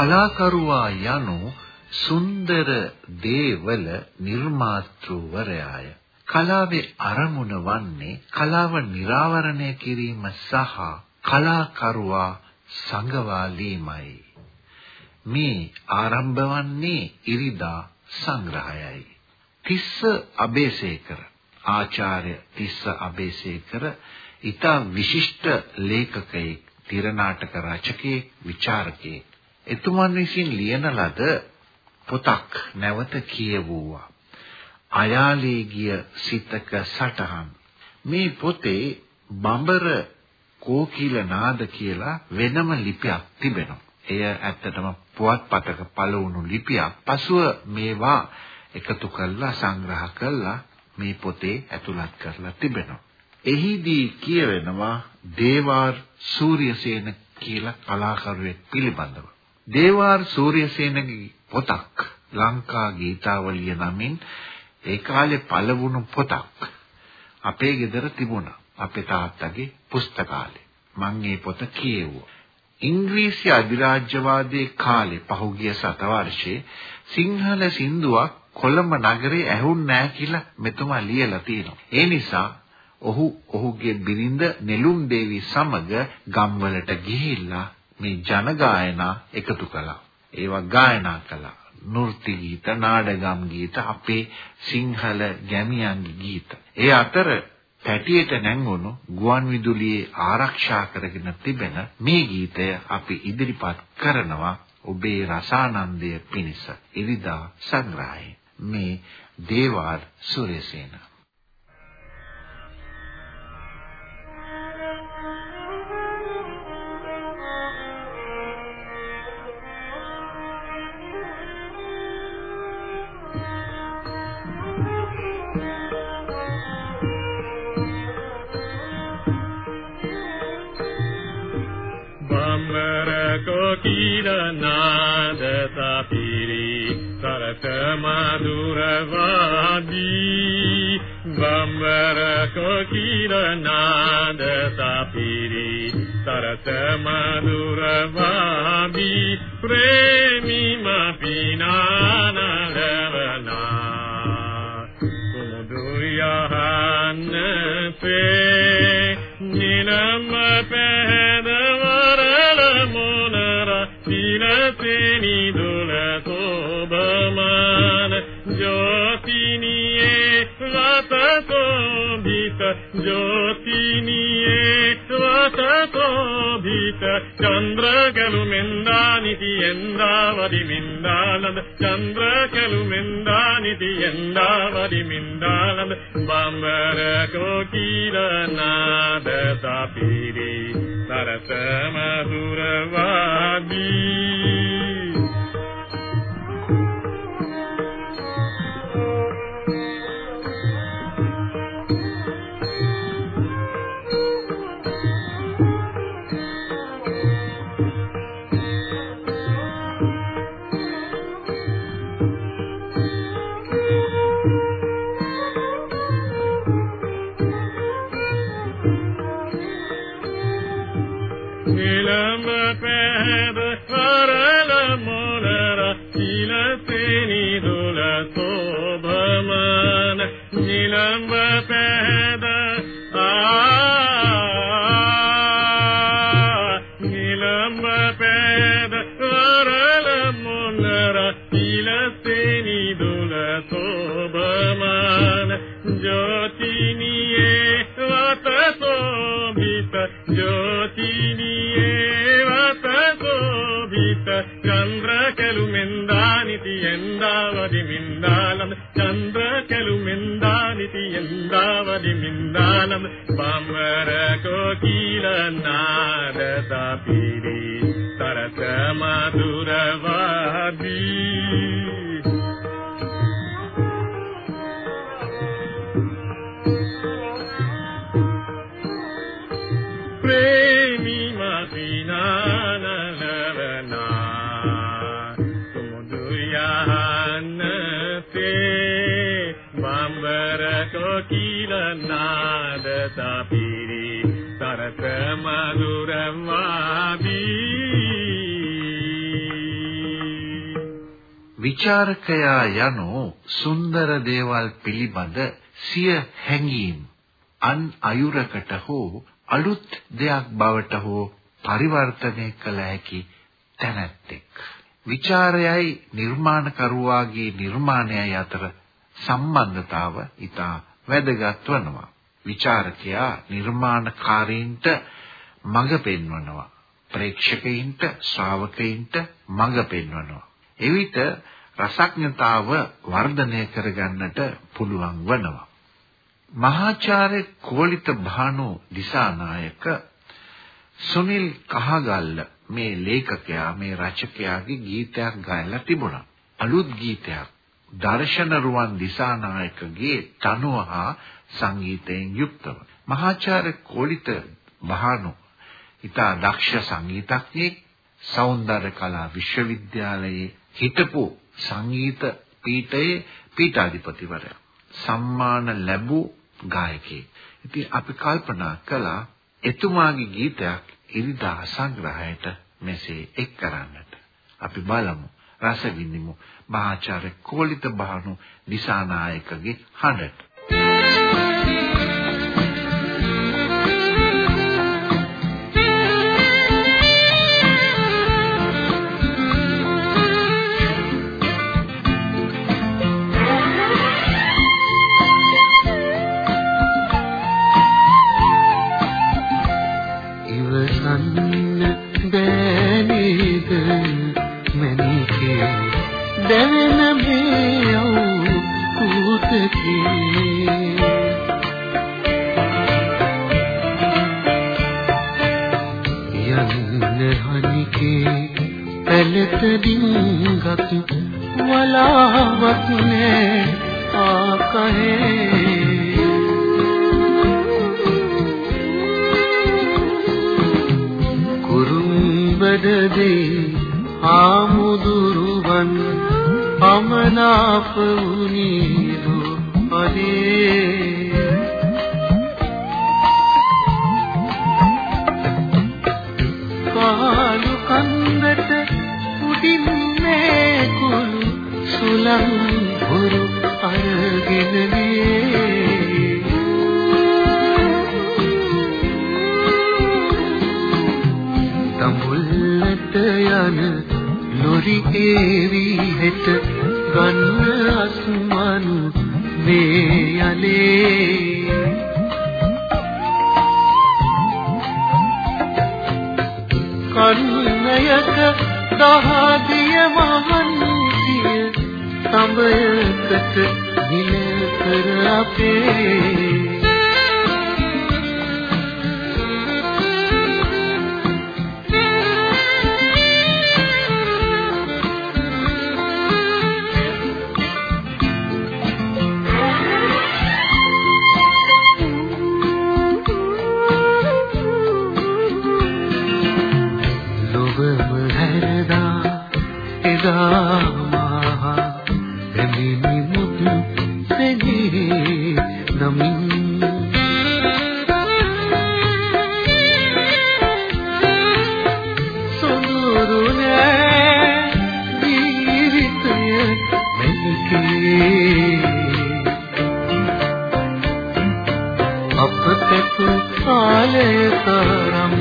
කලාකරුවා යනු සුන්දර දේවල නිර්මාතෘවරයාය. කලාවේ අරමුණ වන්නේ කලාව නිරාවරණය කිරීම සහ කලාකරුවා සංගවාලීමයි. මේ ආරම්භ වන්නේ ඉරිදා සංග්‍රහයයි. තිස්ස අබේසේකර ආචාර්ය තිස්ස අබේසේකර ඊට විශිෂ්ට ලේඛකයෙක්, තිරනාටක රචකයෙක්, විචාරකයෙක්. එතුමන් විසින් ලියන ලද පොතක් නැවත කියවුවා. අයාලේ ගිය සිතක සටහන්. මේ පොතේ බඹර කෝකිල නාද කියලා වෙනම ලිපියක් තිබෙනවා. එය ඇත්තටම පුවත්පතක පළවුණු ලිපියක්. පසුව මේවා එකතු කරලා සංග්‍රහ කරලා මේ පොතේ ඇතුළත් කරලා තිබෙනවා. එහිදී කියවෙනවා දේවාර් සූර්යසේන කියලා කලාකරුවෙක් පිළිබඳව. දේවාර් සූර්යසේනගේ පොතක් ලංකා ගීතාවලිය නමින් ඒ කාලේ පළවුණු පොතක් අපේ ගෙදර තිබුණා. අපේ තාත්තගේ පුස්තකාලේ. මම මේ පොත කියෙව්වා. ඉංග්‍රීසි අධිරාජ්‍යවාදයේ කාලේ පහුගිය සතවර්ෂයේ සිංහල සින්දුවක් කොළඹ නගරේ ඇහුන්නේ නැහැ කියලා මෙතුමා ලියලා තියෙනවා. ඒ නිසා ඔහු ඔහුගේ බිරිඳ නෙළුම් දේවි සමග ගම්වලට ගිහිල්ලා මේ ජන ගායනා එකතු කළා. ඒවා ගායනා කළා. නෘත්‍ය ගීත, නාඩගම් ගීත, අපේ සිංහල ගැමියන්ගේ ගීත. ඒ අතර පැටියට නැංගුණු ගුවන් විදුලියේ ආරක්ෂා කරගෙන තිබෙන මේ ගීතය අපි ඉදිරිපත් කරනවා ඔබේ රසානන්දය පිණිස. ඉරිදා සංග්‍රහය. මේ දේවාල් සුරේසේන නාද සපිරි සරත මధుරවාදී බම්බර කොකිල නාද සපිරි සරත මధుරවාදී ප්‍රේමී පිනතෙනි දුල සෝබමාන ජෝතිනියේ වතතෝභිත ජෝතිනියේ වතතෝභිත චන්ද්‍රකලු මෙන්දානිති එන්දාවදි මින්දානද චන්ද්‍රකලු මෙන්දානිති එන්දාවදි මින්දානද බම්බර කෝකිල නාද සපිරි සරස මధుරවාදී අමර කොකිල නාද තපිරි තරස මధుර වාදී Kentucky. නාද තපිරි තරක මధుර වාවි විචාරකයා යනු සුන්දර දේවල් පිළිබඳ සිය හැඟීම් අන් අයුරකට හෝ අලුත් දෙයක් බවට හෝ පරිවර්තනය කළ හැකි තැනැත්තෙක්. විචාරයයි නිර්මාණකරුවාගේ නිර්මාණයයි අතර සම්බන්ධතාව ඊට වැදගත් වනවා. විචාරකයා නිර්මාණකාරීන්ට මඟ පෙන්වනවා. ප්‍රේක්ෂකයින්ට ශ්‍රාවකයින්ට මඟ පෙන්වනවා. එවිට රසඥතාව වර්ධනය කරගන්නට පුළුවන් වනවා. මහාචාර්ය කෝලිත භානු දිසානායක සුනිල් කහගල්ල මේ ලේඛකයා මේ රචකයාගේ ගීතයක් ගයලා තිබුණා. අලුත් ගීතයක්. දර්ශන රුවන් දිසානායකගේ තනුව හා සංගීතයෙන් යුක්තව. මහාචාර්ය කෝලිත භානු ඉතා දක්ෂ සංගීතඥයෙක් සෞන්දර්ය කලා විශ්වවිද්‍යාලයේ හිටපු සංගීත පීඨයේ පීඨාධිපතිවරයා. සම්මාන ලැබූ ගායකයෙක්. ඉතින් අපි කල්පනා කළා එතුමාගේ ගීතයක් ඉරිදා සංග්‍රහයට මෙසේ එක් කරන්නට. අපි බලමු රස විඳිමු මහාචාර්ය කෝලිත බහනු දිසානායකගේ හඬට. එතරින්ගත් වලාවක් නෑ ආකහේ. කුරුම්බඩදී ආමුදුරුවන් අමනාප වූ වන ලොරි ඒවි හෙට ගන්න අස්මන් මේ යලේ කරුණයක දහදිය මහන්සිය සම්බයකට හිල කර අපේ අප පැතු කාලය තරම්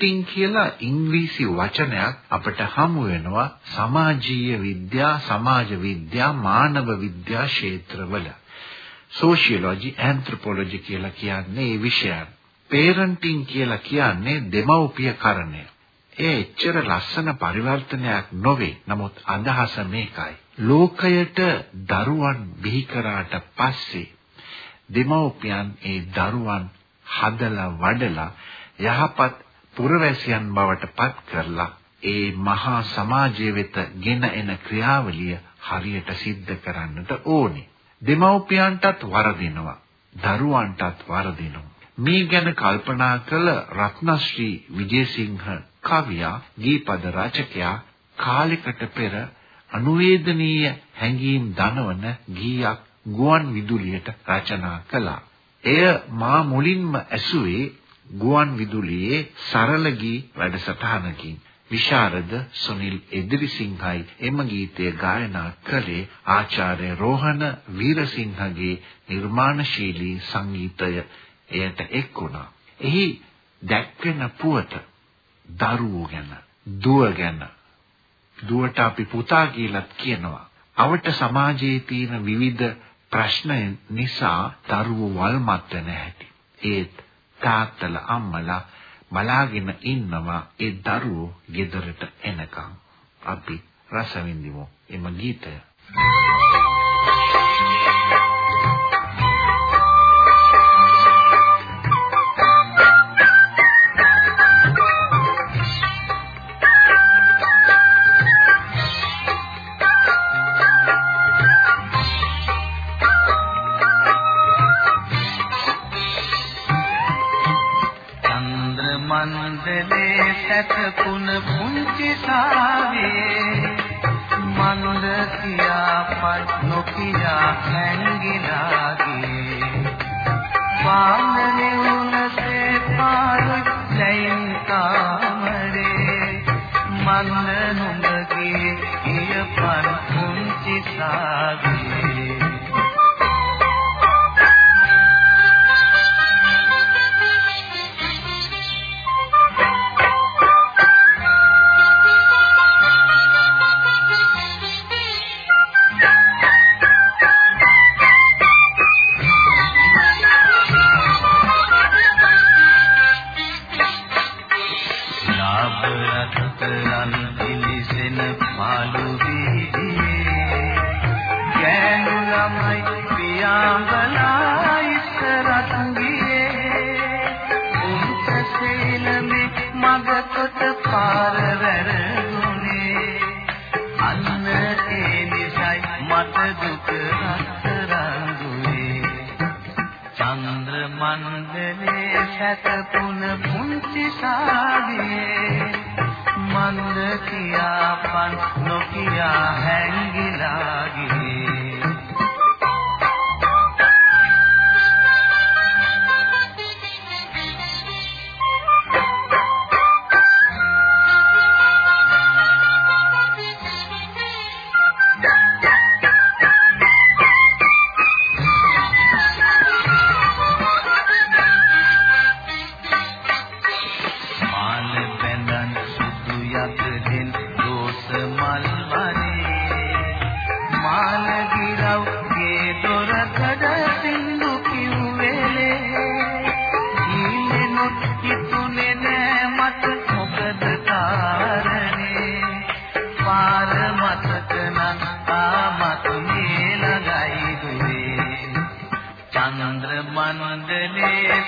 parenting කියලා ඉංග්‍රීසි වචනයක් අපිට හමු වෙනවා සමාජීය විද්‍යා, සමාජ විද්‍යා, මානව විද්‍යා ක්ෂේත්‍රවල. සෝෂියොලොජි, ඇන්ත්‍රොපොලොජි කියලා කියන්නේ මේ විෂයන්. parenting කියලා කියන්නේ දෙමව්පිය කරණය. ඒ එච්චර ලස්සන පරිවර්තනයක් නොවේ. නමුත් අදහස මේකයි. ලෝකයට දරුවන් බිහි කරාට පස්සේ දෙමව්පියන් ඒ දරුවන් හදලා වඩලා යහපත් පුරවැසියන් බවට පත් කරලා ඒ මහා සමාජය වෙත ගෙන එන ක්‍රියාවලිය හරියට සිද්ධ කරන්නට ඕනේ. දෙමව්පියන්ටත් වරදිනවා. දරුවන්ටත් වරදිනවා. මේ ගැන කල්පනා කළ රත්නශ්‍රී විජේසිංහ කවියා ගීපද රචකයා කාලයකට පෙර අනුවේදනීය හැඟීම් දනවන ගීයක් ගුවන් විදුලියට රචනා කළා. එය මා මුලින්ම ඇසුවේ ගුවන් විදුලියේ සරල ගී වැඩසටහනකින්. විශාරද සුනිල් එදිරිසිංහයි එම ගීතය ගායනා කළේ ආචාර්ය රෝහණ වීරසිංහගේ නිර්මාණශීලී සංගීතය එයට එක් වුණා. එහි දැක්වෙන පුවත දරුවෝ ගැන, දුව ගැන. දුවට අපි පුතා කියලාත් කියනවා. අවට සමාජයේ තියෙන විවිධ ප්‍රශ්න නිසා දරුවෝ වල්මත් වෙන හැටි. ඒත් තාත්තලා අම්මලා බලාගෙන ඉන්නවා ඒ දරුවෝ ගෙදරට එනකම්. අපි රස විඳිමු එම ගීතය. සැතපුන මන්ද නුඹගේ කියපන් පුංචි සාවේ සැතපුන පුංචි සාදියේ මන්ද කියා පන් නොකියා හැංගිලා ගියේ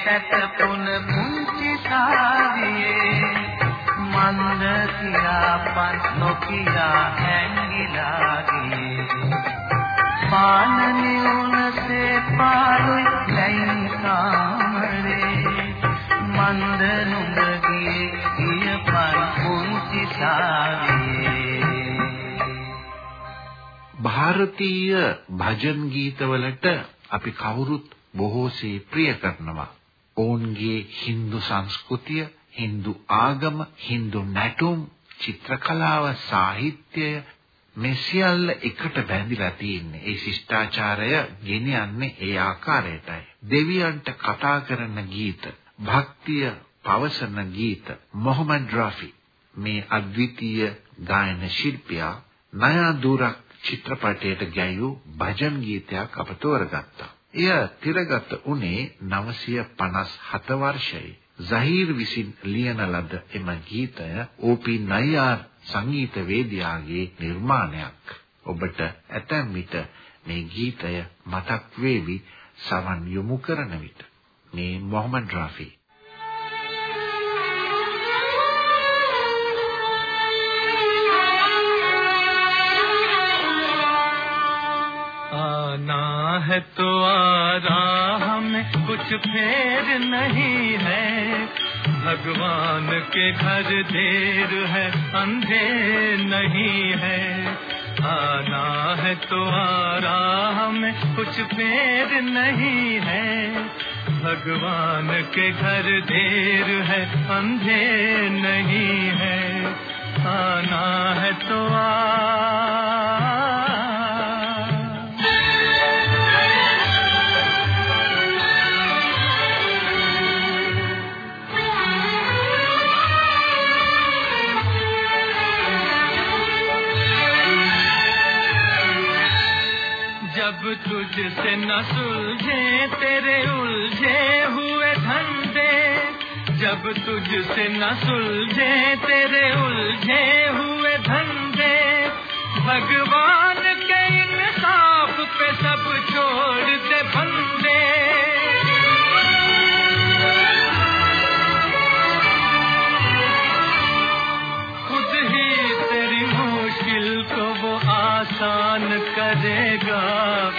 සැතපුන පුංචි සාවියේ මන්ද කියාපන් නොකියා හැංගිලා ගියේ පානනි උනසේ පාරුයි ලයින් කාමරේ මන්ද නුඹගේ කියපන් පුංචි සාවියේ ಭಾರತೀಯ භජන් ගීතවලට අපි කවුරුත් බොහෝසේ ප්‍රිය කරනවා. ඔවුන්ගේ Hindu සංස්කෘතිය, Hindu ආගම, Hindu නැටුම්, චිත්‍රකලාව, සාහිත්‍යය මේ සියල්ල එකට බැඳිලා තියෙන්නේ. ඒ ශිෂ්ටාචාරය ගෙනියන්නේ ඒ ආකාරයටයි. දෙවියන්ට කතා කරන ගීත, භක්තිය පවසන ගීත මොහමඩ් රෆි මේ අද්විතීය ගායන ශිල්පියා නයා දුරක් චිත්‍රපටයට ගැයූ භජන් ගීතයක් අප තෝරගත්තා. එය තිරගත උනේ 957 වර්ෂයේ. zahir විසින් ලියන ලද එම ගීතය ඕපී නයියාර් සංගීත වේදිකාගේ නිර්මාණයක්. ඔබට ඇතැම් විට මේ ගීතය මතක් වේවි සවන් යොමු කරන විට. named Mohammad Rafi. آنا ہے تو آ ہمیں کچھ پھیر نہیں ہے۔ بھگوان کے گھر دیر ہے، اندھیر نہیں ہے۔ آنا ہے تو آ ہمیں کچھ پھیر نہیں ہے۔ بھگوان کے گھر دیر ہے اندھیر نہیں ہے آنا ہے تو آ تجھ سے نہ سلجھے، تیرے الجھے ہوئے دھندے۔ جب تجھ سے نہ سلجھے، تیرے الجھے ہوئے دھندے۔ بھگوان کے انصاف پہ سب چھوڑ دے بندے۔ کرے گا۔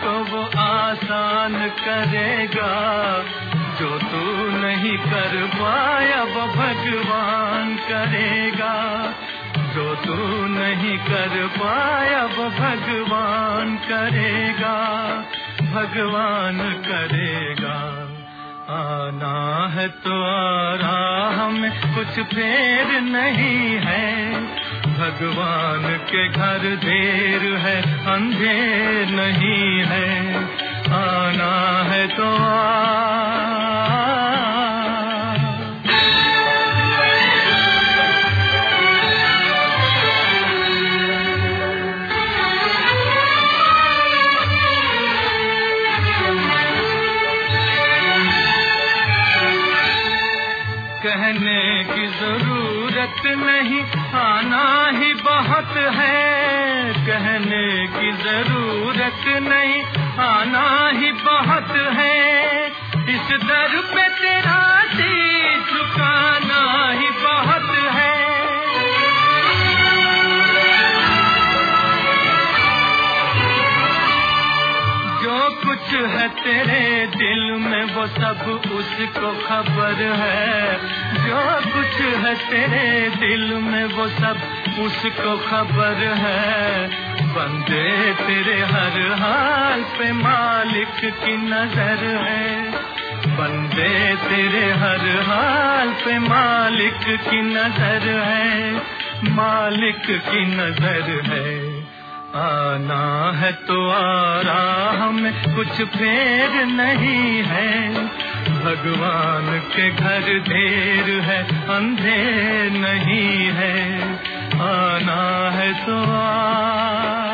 کو وہ آسان کرے گا، جو تو نہیں کر پایا وہ بھگوان کرے گا۔ جو تو نہیں کر پایا وہ بھگوان کرے گا، بھگوان کرے گا۔ آنا ہے تو آ رہا ہمیں کچھ پیر نہیں ہے۔ بھگوان کے گھر دیر ہے، اندھیر نہیں ہے۔ آنا ہے تو آ نہیں آنا ہی بہت ہے۔ کہنے کی ضرورت نہیں، آنا ہی بہت ہے۔ اس در پہ تیرا دل وہ سب اس کو خبر ہے۔ جو کچھ ہے تیرے دل میں وہ سب اس کو خبر ہے۔ بندے تیرے ہر حال پہ مالک کی نظر ہے۔ بندے تیرے ہر حال پہ مالک کی نظر ہے۔ مالک کی نظر ہے۔ آنا ہے تو آ ہمیں کچھ پھیر نہیں ہے۔ بھگوان کے گھر دیر ہے، اندھیر نہیں ہے۔ آنا ہے تو آ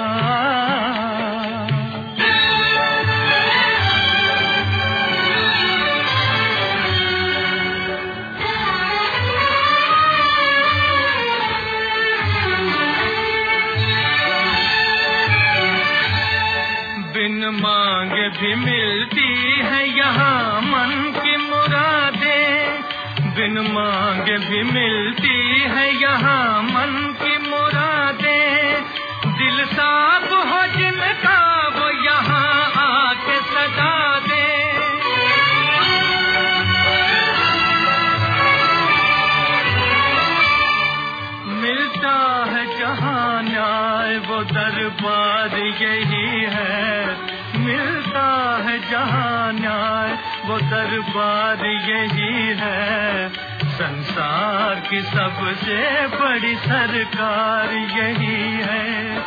بار یہی ہے۔ سنسار کی سب سے بڑی سرکار یہی ہے۔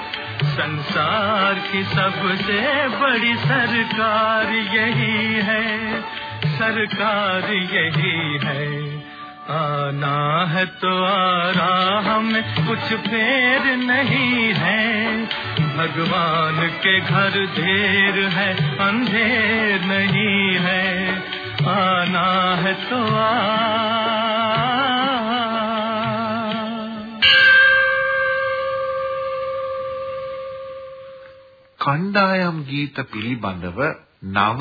سنسار کی سب سے بڑی سرکار یہی ہے۔ سرکار یہی ہے۔ آنا ہے تو آ ہم، کچھ پیر نہیں ہے۔ بھگوان کے گھر دھیر ہے، اندھیر نہیں ہے۔ आना है तो आ කණ්ඩායම් ගීත පිළිබඳව නව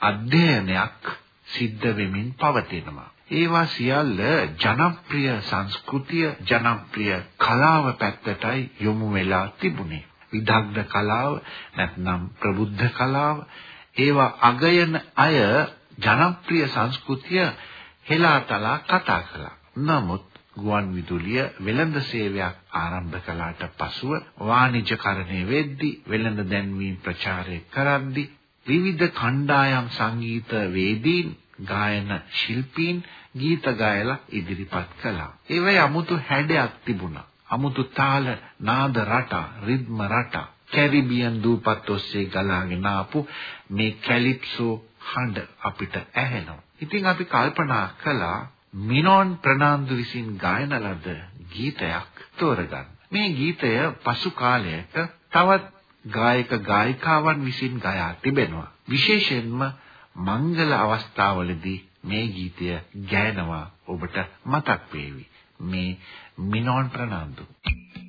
අධ්‍යයනයක් සිද්ධ වෙමින් පවතිනවා. ඒවා සියල්ල ජනප්‍රිය සංස්කෘතිය ජනප්‍රිය කලාව පැත්තටයි යොමු වෙලා තිබුණේ. විදග්ධ කලාව නැත්නම් ප්‍රබුද්ධ කලාව ඒවා අගයන අය ජනප්‍රිය සංස්කෘතිය හෙලාතලා කතා කළා. නමුත් ගුවන් විදුලිය වෙළඳ සේවයක් ආරම්භ කළාට පසුව වාණිජකරණය වෙද්දී වෙළඳ දැන්වීම් ප්‍රචාරය කරද්දී විවිධ කණ්ඩායම් සංගීත වේදීන් ගායන ශිල්පීන් ගීත ගායලා ඉදිරිපත් කළා. ඒවයි 아무තු හැඩයක් තිබුණා. 아무තු තාල, නාද රටා, රිද්ම රටා. කැරිබියන් දූපත් ඔස්සේ ගලාගෙන ආපු මේ කැලිප්සෝ හඬ අපිට ඇහෙනවා. ඉතින් අපි කල්පනා කළා මිනෝන් ප්‍රනාන්දු විසින් ගායන ලද ගීතයක් තෝරගන්න. මේ ගීතය පසු කාලයක තවත් ගායක ගායිකාවන් විසින් ගයා තිබෙනවා. විශේෂයෙන්ම මංගල අවස්ථාවලදී මේ ගීතය ගෑනවා ඔබට මතක් වේවි. මේ මිනෝන් ප්‍රනාන්දු. ඉරිදා